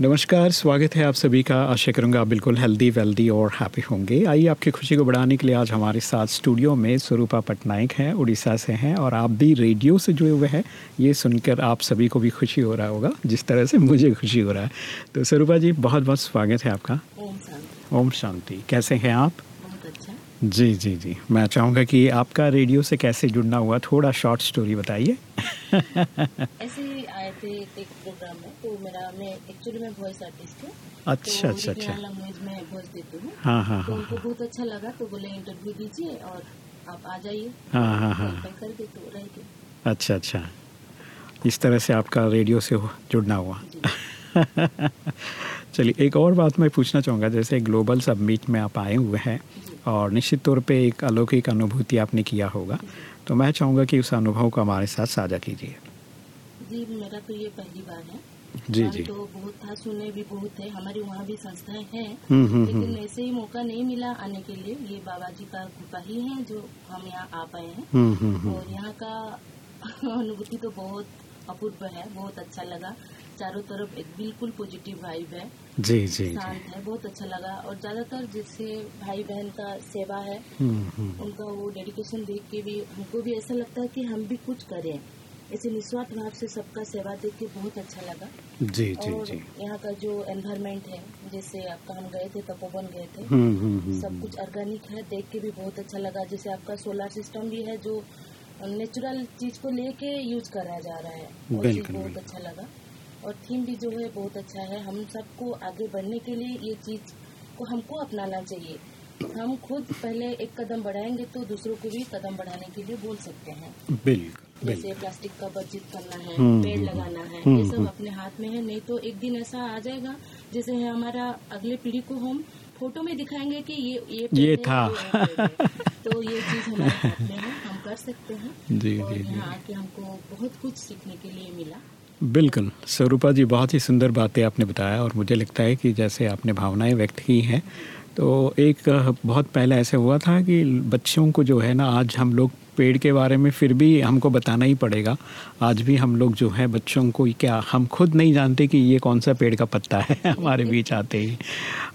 नमस्कार स्वागत है आप सभी का। आशा करूँगा आप बिल्कुल हेल्दी वेल्दी और हैप्पी होंगे। आइए आपकी खुशी को बढ़ाने के लिए आज हमारे साथ स्टूडियो में स्वरूपा पटनायक हैं उड़ीसा से हैं और आप भी रेडियो से जुड़े हुए हैं। ये सुनकर आप सभी को भी खुशी हो रहा होगा जिस तरह से मुझे खुशी हो रहा है। तो स्वरूपा जी बहुत बहुत स्वागत है आपका। ओम शांति। कैसे हैं आप? अच्छा। जी जी जी। मैं चाहूँगा कि आपका रेडियो से कैसे जुड़ना हुआ थोड़ा शॉर्ट स्टोरी बताइए। ऐसे ही एक प्रोग्राम में तो मेरा मैं एक्चुअली मैं वॉइस आर्टिस्ट हूँ। अच्छा तो अच्छा अच्छा। में वॉइस देती हूँ। हाँ हाँ तो हाँ उनको बहुत अच्छा लगा तो बोले इंटरव्यू दीजिए और आप आ जाइए। हाँ हाँ हाँ। तो रह गए अच्छा अच्छा। इस तरह से आपका रेडियो से जुड़ना हुआ। चलिए एक और बात मैं पूछना चाहूँगा। जैसे ग्लोबल सबमिट में आप आए हुए हैं और निश्चित तौर पे एक अलौकिक अनुभूति आपने किया होगा। तो मैं चाहूँगा कि उस अनुभव को हमारे साथ साझा कीजिए। जी मेरा तो ये पहली बार है। जी जी। तो बहुत था सुने भी बहुत है। हमारे वहाँ भी संस्थाएँ हैं हम्म हम्म लेकिन हम्म। ऐसे ही मौका नहीं मिला आने के लिए। ये बाबा जी का कृपा ही है जो हम यहाँ आ पाए हैं। और यहाँ का अनुभूति तो बहुत अपूर्व है बहुत अच्छा लगा। चारों तरफ़ एक बिल्कुल पॉजिटिव वाइब है। जी जी शांत है बहुत अच्छा लगा। और ज़्यादातर जैसे भाई बहन का सेवा है उनका वो डेडिकेशन देख के भी हमको भी ऐसा लगता है कि हम भी कुछ करें। ऐसे निस्वार्थ भाव से सबका सेवा देख के बहुत अच्छा लगा। जी जी और जी। यहाँ का जो एनवायरमेंट है जैसे आपका हम गए थे तपोवन गए थे हम्म हम्म हम्म सब कुछ ऑर्गेनिक है देख के भी बहुत अच्छा लगा। जैसे आपका सोलर सिस्टम भी है जो नेचुरल चीज़ को लेके यूज़ करा जा रहा है बहुत अच्छा लगा। और थीम भी जो है बहुत अच्छा है। हम सबको आगे बढ़ने के लिए ये चीज़ को हमको अपनाना चाहिए। हम खुद पहले एक कदम बढ़ाएँगे तो दूसरों को भी कदम बढ़ाने के लिए बोल सकते हैं। बिल्कुल जैसे प्लास्टिक का बचत करना है हम्म, पेड़ हम्म, लगाना है हम्म, ये सब। अपने हाथ में है नहीं तो एक दिन ऐसा आ जाएगा जैसे है हमारा अगले पीढ़ी को हम फ़ोटो में दिखाएँगे कि ये ये ये था। तो ये चीज़ हमारे हाथ में है हम कर सकते हैं। जी जी जी। यहाँ आके हमको बहुत कुछ सीखने के लिए मिला। बिल्कुल। स्वरूपा जी, बहुत ही सुंदर बातें आपने बताया और मुझे लगता है कि जैसे आपने भावनाएँ व्यक्त की हैं तो एक बहुत पहले ऐसे हुआ था कि बच्चों को जो है ना, आज हम लोग पेड़ के बारे में फिर भी हमको बताना ही पड़ेगा। आज भी हम लोग जो है बच्चों को क्या हम खुद नहीं जानते कि ये कौन सा पेड़ का पत्ता है, हमारे बीच आते ही।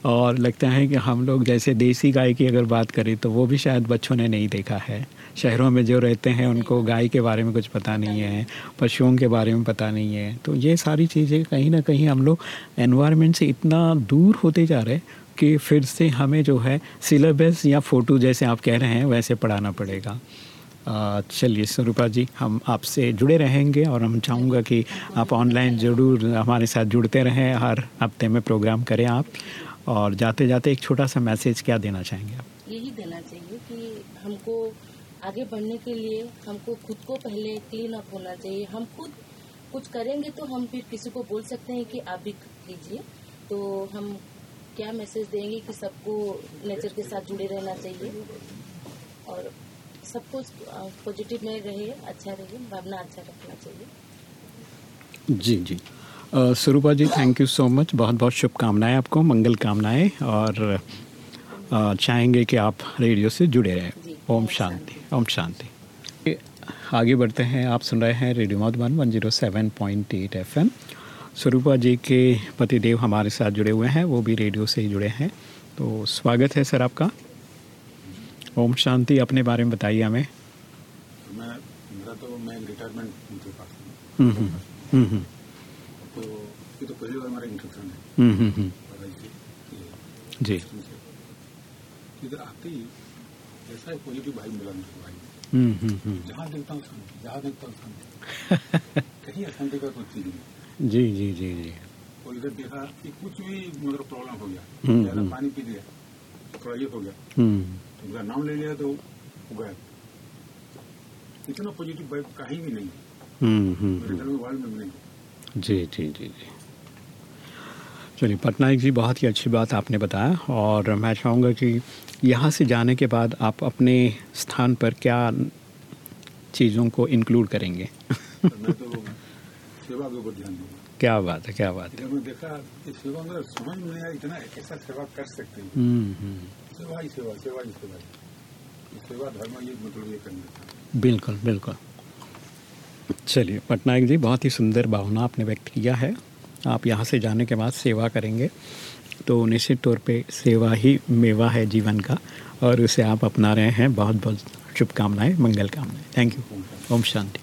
और लगता है कि हम लोग जैसे देसी गाय की अगर बात करें तो वो भी शायद बच्चों ने नहीं देखा है। शहरों में जो रहते हैं उनको गाय के बारे में कुछ पता नहीं है, पशुओं के बारे में पता नहीं है। तो ये सारी चीज़ें कहीं ना कहीं हम लोग एनवायरनमेंट से इतना दूर होते जा रहे कि फिर से हमें जो है सिलेबस या फ़ोटो जैसे आप कह रहे हैं वैसे पढ़ाना पड़ेगा। चलिए स्वरूपा जी, हम आपसे जुड़े रहेंगे और हम चाहूँगा कि आप ऑनलाइन ज़रूर हमारे साथ जुड़ते रहें हर हफ़्ते में प्रोग्राम करें आप। और जाते जाते एक छोटा सा मैसेज क्या देना चाहेंगे आप? यही देना चाहिए कि हमको आगे बढ़ने के लिए हमको खुद को पहले क्लीन अप होना चाहिए। हम खुद कुछ करेंगे तो हम फिर किसी को बोल सकते हैं कि आप भी कीजिए। तो हम क्या मैसेज देंगे कि सबको नेचर के साथ जुड़े रहना चाहिए। और सबको पॉजिटिव में रहिए अच्छा रहिए भावना अच्छा रखना चाहिए। जी जी। Swaroopa ji thank you so much बहुत बहुत शुभकामनाएँ आपको मंगल कामनाएँ और चाहेंगे कि आप रेडियो से जुड़े रहें। ओम शांति ओम शांति। आगे बढ़ते हैं। आप सुन रहे हैं radio Madhuban one zero seven point eight F M Swaroopa ji के पतिदेव हमारे साथ जुड़े हुए हैं वो भी रेडियो से ही जुड़े हैं। तो स्वागत है सर आपका। ओम शांति अपने बारे में बताइए हमें। मैं मेरा तो मैं रिटायरमेंट उनके पास हूँ। हम्म हम्म हम्म तो ये तो पहली बार हमारा इंट्रोडक्शन है। जी। इधर आते ही ऐसा एक पॉजिटिव भाई मिला मुझे भाई। हम्म हम्म हम्म। जहाँ देखता हूँ शांति जहाँ देखता हूँ शांति। कहीं अशांति का कोई चीज़ नहीं। जी जी जी जी। और इधर देखा कि कुछ भी मतलब प्रॉब्लम हो गया। ज़्यादा। पानी पी लिया। थोड़ा ये हो गया। हम्म। तो उनका नाम ले लिया तो हो गया। इतना पॉजिटिव वाइब कहीं भी नहीं है। हम्म हम्म मेरे घर में वर्ल्ड में नहीं। जी जी जी जी। चलिए पटनायक जी बहुत ही अच्छी बात आपने बताया और मैं चाहूँगा कि यहाँ से जाने के बाद आप अपने स्थान पर क्या चीज़ों को इंक्लूड करेंगे? तो मैं तो सेवा के ऊपर ध्यान दूँगा। क्या बात है क्या बात है। जब देखा कि सेवा मतलब समझ में आया इतना कैसा सेवा कर सकते हैं। हम्म हम्म, सेवा ही सेवा सेवा ही सेवा। सेवा धर्म ये मतलब ये करने बिल्कुल बिल्कुल। चलिए पटनायक जी बहुत ही सुंदर भावना आपने व्यक्त किया है। आप यहाँ से जाने के बाद सेवा करेंगे। तो निश्चित तौर पे सेवा ही मेवा है जीवन का और उसे आप अपना रहे हैं। बहुत बहुत शुभकामनाएँ मंगल कामनाएँ। Thank you Om Shanti.